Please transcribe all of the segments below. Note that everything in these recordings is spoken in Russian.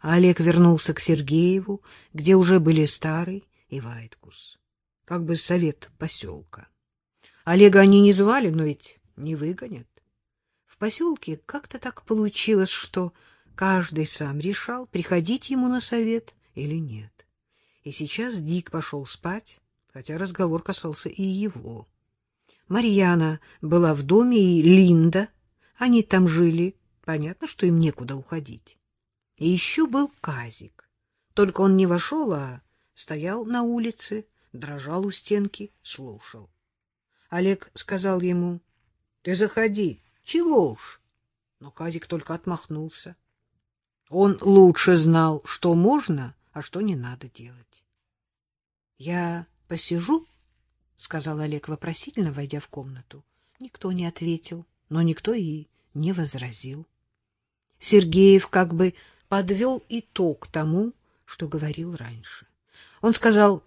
А Олег вернулся к Сергееву, где уже были Старый и Вайткус. Как бы совет поселка. Олега они не звали, но ведь не выгонят. В поселке как-то так получилось, что каждый сам решал, приходить ему на совет или нет. И сейчас Дик пошел спать, хотя разговор касался и его. Марьяна была в доме, и Линда. Они там жили. Понятно, что им некуда уходить. И еще был Казик. Только он не вошел, а стоял на улице, дрожал у стенки, слушал. Олег сказал ему, — Ты заходи. Чего уж? Но Казик только отмахнулся. Он лучше знал, что можно, а что не надо делать. — Я посижу? — сказал Олег вопросительно, войдя в комнату. Никто не ответил, но никто и не возразил. Сергеев как бы подвел итог тому, что говорил раньше. Он сказал,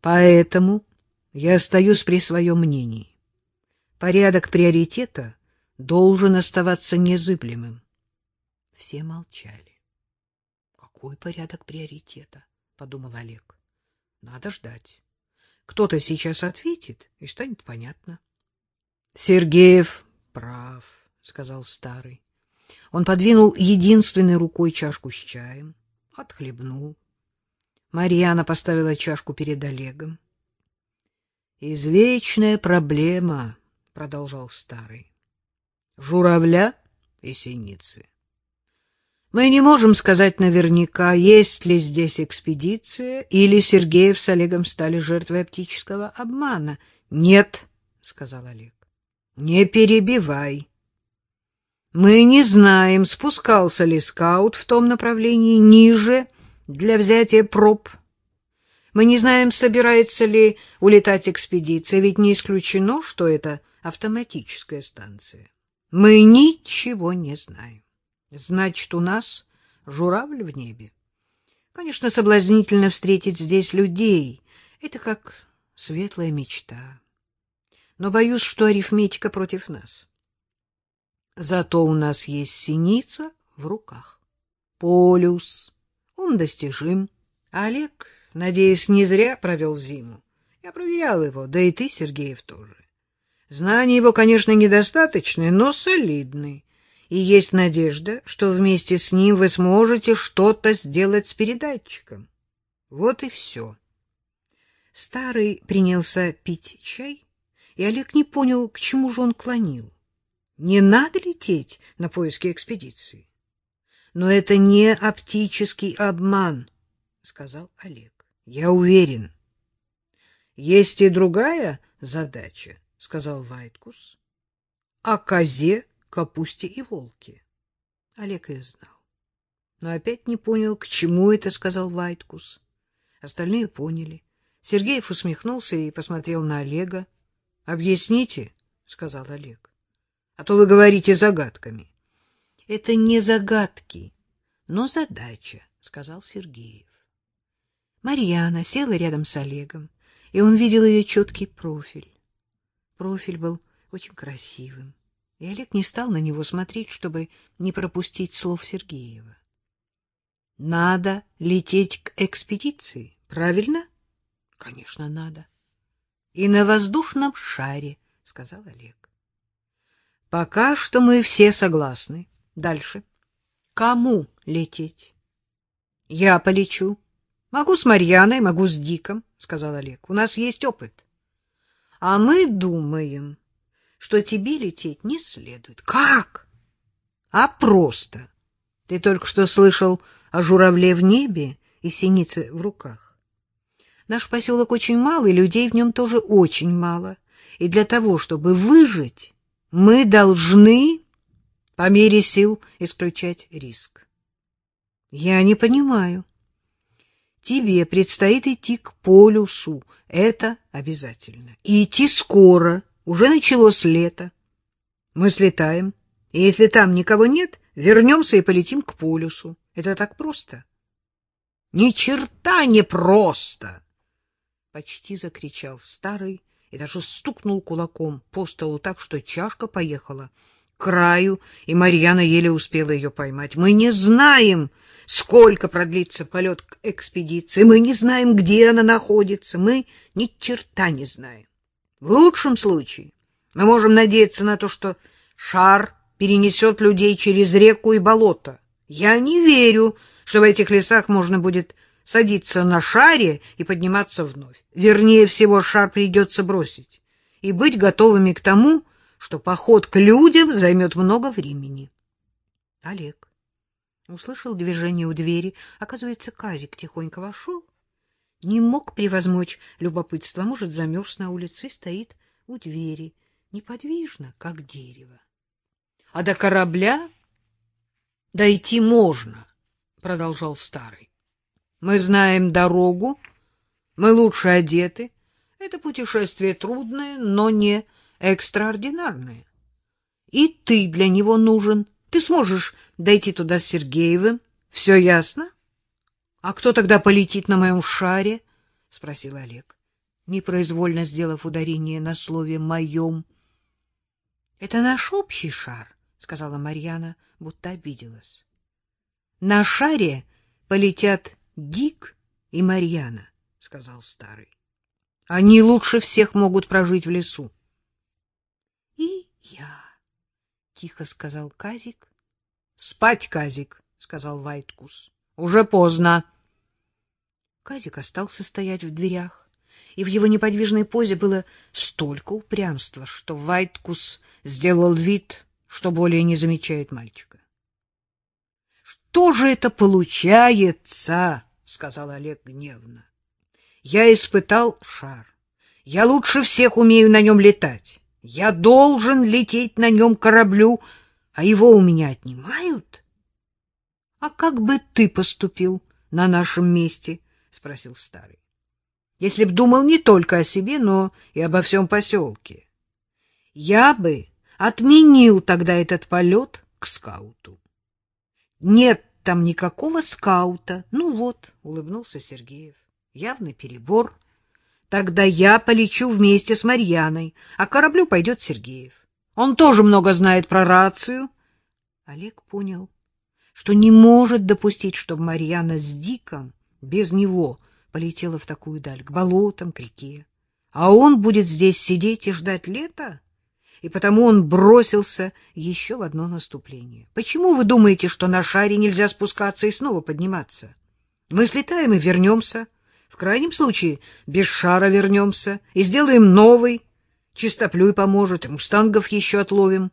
поэтому я остаюсь при своем мнении. Порядок приоритета должен оставаться незыблемым. Все молчали. Какой порядок приоритета? — подумал Олег. Надо ждать. Кто-то сейчас ответит, и станет понятно. — Сергеев прав, — сказал старый. Он подвинул единственной рукой чашку с чаем, отхлебнул. Марьяна поставила чашку перед Олегом. — Извечная проблема, — продолжал старый. — Журавля и синицы. Мы не можем сказать наверняка, есть ли здесь экспедиция, или Сергеев с Олегом стали жертвой оптического обмана. — Нет, — сказал Олег, — не перебивай. Мы не знаем, спускался ли скаут в том направлении ниже для взятия проб. Мы не знаем, собирается ли улетать экспедиция, ведь не исключено, что это автоматическая станция. Мы ничего не знаем. Значит, у нас журавль в небе. Конечно, соблазнительно встретить здесь людей. Это как светлая мечта. Но боюсь, что арифметика против нас. Зато у нас есть синица в руках. Полюс. Он достижим. Олег, надеюсь, не зря провел зиму. Я проверял его, да и ты, Сергеев, тоже. Знания его, конечно, недостаточны, но солидны. И есть надежда, что вместе с ним вы сможете что-то сделать с передатчиком. Вот и все. Старый принялся пить чай, и Олег не понял, к чему же он клонил. Не надо лететь на поиски экспедиции. Но это не оптический обман, сказал Олег. Я уверен. Есть и другая задача, сказал Вайткус. О козе, капусте и волке. Олег ее знал. Но опять не понял, к чему это сказал Вайткус. Остальные поняли. Сергеев усмехнулся и посмотрел на Олега. Объясните, сказал Олег а то вы говорите загадками. — Это не загадки, но задача, — сказал Сергеев. Марьяна села рядом с Олегом, и он видел ее четкий профиль. Профиль был очень красивым, и Олег не стал на него смотреть, чтобы не пропустить слов Сергеева. — Надо лететь к экспедиции, правильно? — Конечно, надо. — И на воздушном шаре, — сказал Олег. Пока что мы все согласны. Дальше. Кому лететь? Я полечу. Могу с Марьяной, могу с Диком, сказал Олег. У нас есть опыт. А мы думаем, что тебе лететь не следует. Как? А просто. Ты только что слышал о журавле в небе и синице в руках. Наш поселок очень малый, людей в нем тоже очень мало. И для того, чтобы выжить, мы должны по мере сил исключать риск. Я не понимаю. Тебе предстоит идти к полюсу. Это обязательно. И идти скоро. Уже началось лето. Мы слетаем. И если там никого нет, вернемся и полетим к полюсу. Это так просто? Ни черта не просто! Почти закричал старый и даже стукнул кулаком по столу так, что чашка поехала к краю, и Марьяна еле успела ее поймать. Мы не знаем, сколько продлится полет к экспедиции. Мы не знаем, где она находится. Мы ни черта не знаем. В лучшем случае мы можем надеяться на то, что шар перенесет людей через реку и болото. Я не верю, что в этих лесах можно будет садиться на шаре и подниматься вновь. Вернее всего, шар придется бросить и быть готовыми к тому, что поход к людям займет много времени. Олег услышал движение у двери. Оказывается, Казик тихонько вошел. Не мог превозмочь любопытство. Может, замерз на улице и стоит у двери, неподвижно, как дерево. А до корабля дойти можно, продолжал старый. Мы знаем дорогу, мы лучше одеты. Это путешествие трудное, но не экстраординарное. И ты для него нужен. Ты сможешь дойти туда с Сергеевым. Все ясно? А кто тогда полетит на моем шаре? спросил Олег, непроизвольно сделав ударение на слове моем. Это наш общий шар, сказала Марьяна, будто обиделась. На шаре полетят Дик и Марьяна, сказал старый. Они лучше всех могут прожить в лесу. И я, тихо сказал Казик. Спать, Казик, сказал Вайткус. Уже поздно. Казик остался стоять в дверях, и в его неподвижной позе было столько упрямства, что Вайткус сделал вид, что более не замечает мальчика. — Что же это получается? — сказал Олег гневно. — Я испытал шар. Я лучше всех умею на нем летать. Я должен лететь на нем кораблю, а его у меня отнимают. — А как бы ты поступил на нашем месте? — спросил старый. — Если б думал не только о себе, но и обо всем поселке. Я бы отменил тогда этот полет к скауту. — Нет там никакого скаута. Ну вот, — улыбнулся Сергеев. Явный перебор. Тогда я полечу вместе с Марьяной, а кораблю пойдет Сергеев. Он тоже много знает про рацию. Олег понял, что не может допустить, чтобы Марьяна с Диком без него полетела в такую даль, к болотам, к реке. А он будет здесь сидеть и ждать лета? И потому он бросился еще в одно наступление. Почему вы думаете, что на шаре нельзя спускаться и снова подниматься? Мы слетаем и вернемся. В крайнем случае без шара вернемся и сделаем новый. Чистоплюй поможет, мустангов еще отловим.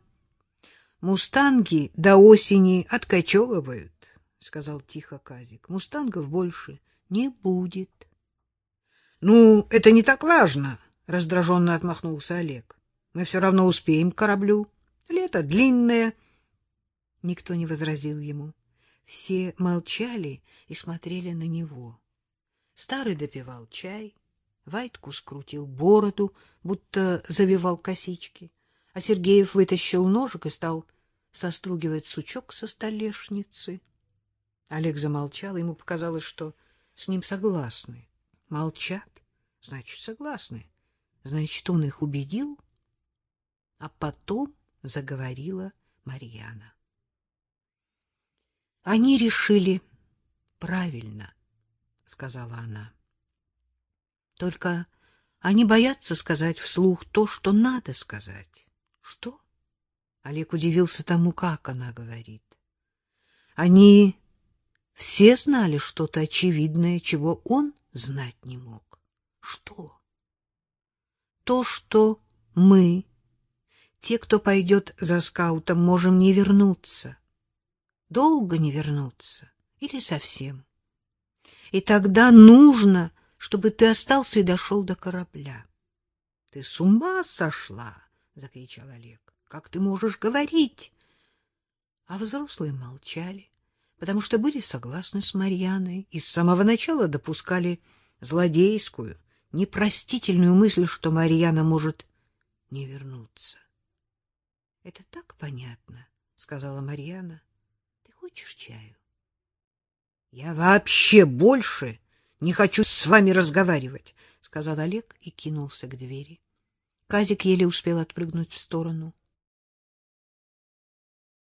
Мустанги до осени откачевывают, — сказал тихо Казик. Мустангов больше не будет. — Ну, это не так важно, — раздраженно отмахнулся Олег. — Мы все равно успеем к кораблю. Лето длинное. Никто не возразил ему. Все молчали и смотрели на него. Старый допивал чай, Вайтку скрутил бороду, будто завивал косички, а Сергеев вытащил ножик и стал состругивать сучок со столешницы. Олег замолчал, ему показалось, что с ним согласны. Молчат, значит, согласны. Значит, он их убедил. А потом заговорила Марьяна. Они решили правильно, сказала она. Только они боятся сказать вслух то, что надо сказать. Что? Олег удивился тому, как она говорит. Они все знали что-то очевидное, чего он знать не мог. Что? То, что мы, те, кто пойдет за скаутом, можем не вернуться. Долго не вернуться или совсем. И тогда нужно, чтобы ты остался и дошел до корабля. — Ты с ума сошла! — закричал Олег. Как ты можешь говорить? А взрослые молчали, потому что были согласны с Марьяной и с самого начала допускали злодейскую, непростительную мысль, что Марьяна может не вернуться. — Это так понятно, — сказала Марьяна. — Ты хочешь чаю? — Я вообще больше не хочу с вами разговаривать, — сказал Олег и кинулся к двери. Казик еле успел отпрыгнуть в сторону.